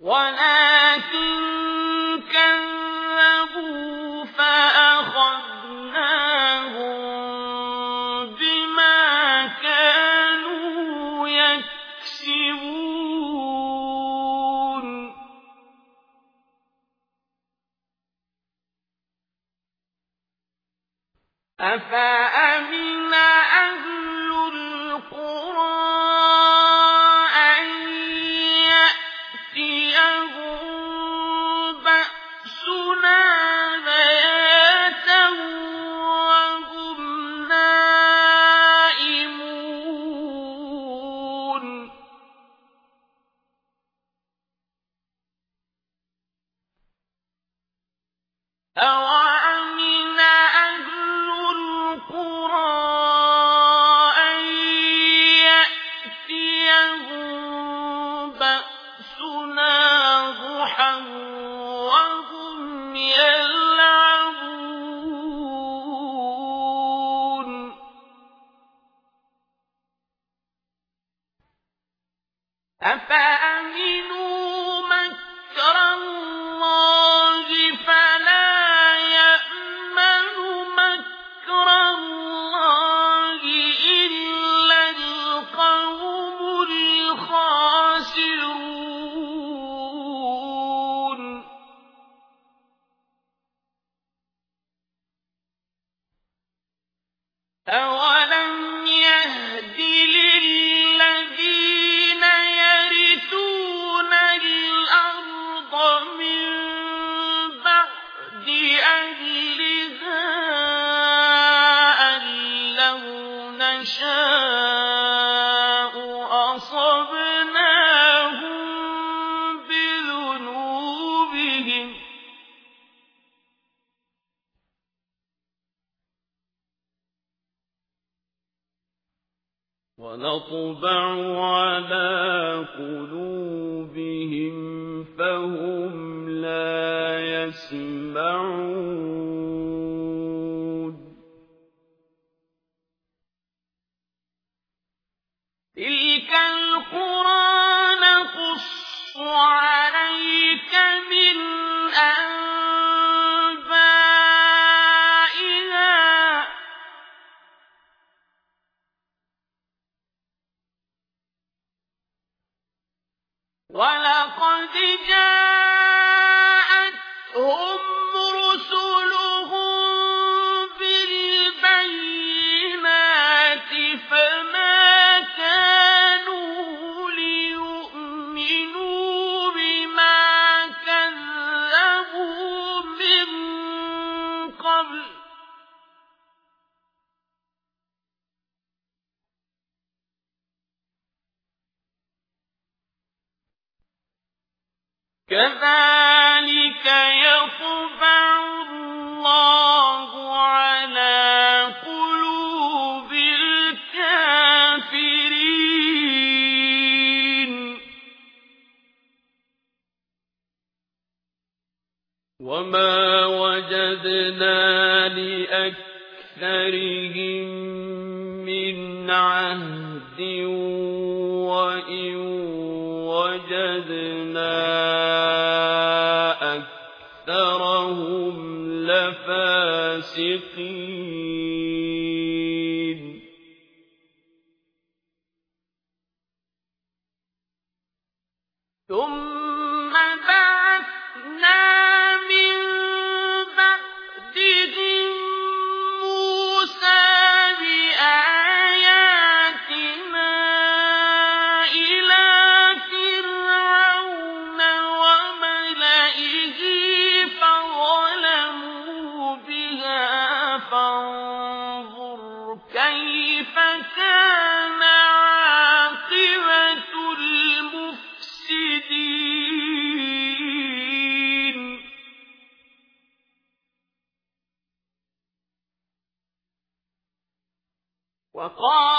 ولكن كذبوا فأخذناهم بما كانوا يكسبون أفأمن أوأمن أهل القرى أن يأتيهم بأسنا ضحى وهم يلعبون أفأمنوا ونطبع على قلوبهم فهم لا يسمعون. تلك القرى ولقد جاءتهم رسلهم بالبينات فما كانوا ليؤمنوا بما كذبوا من قبل. كذلك يطبع الله على قلوب الكافرين. وما وجدنا لأكثرهم من عهد أكثرهم لفاسقين ثم وقال